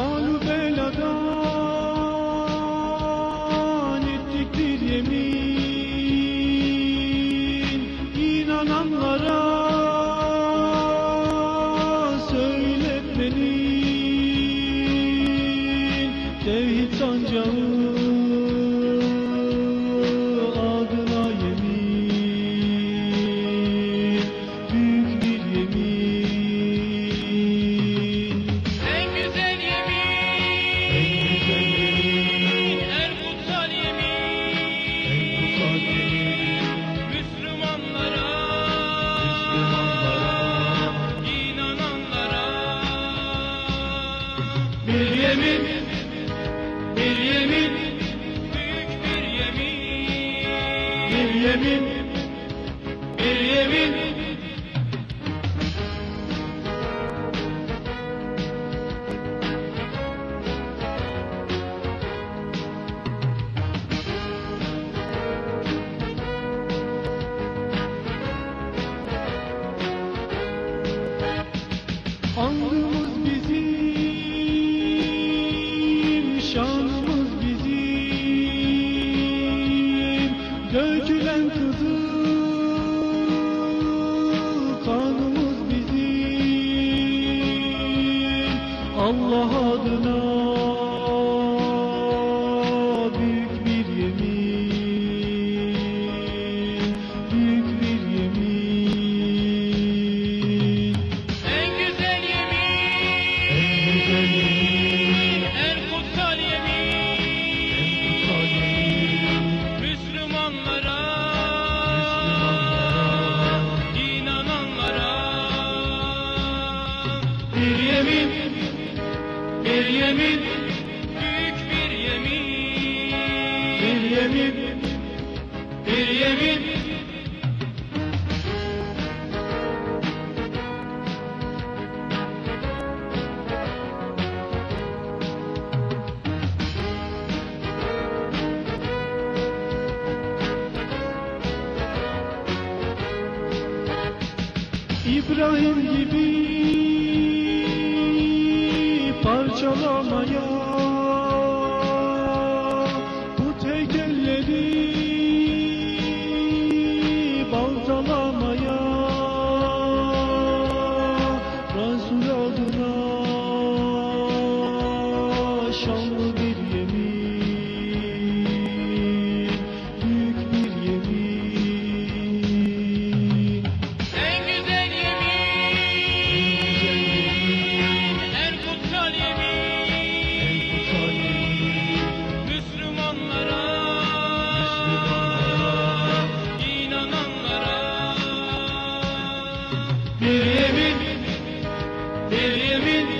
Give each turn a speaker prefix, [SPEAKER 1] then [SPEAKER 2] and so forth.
[SPEAKER 1] on the yemin, bir yemin,
[SPEAKER 2] büyük bir yemin.
[SPEAKER 1] Bir yemin, bir yemin. Andım Bir yemin, büyük bir yemin. Bir yemin, bir yemin.
[SPEAKER 2] İbrahim gibi parçalamaya
[SPEAKER 1] Bu heykelleri baltalamaya. Resul adına şanlı dilimin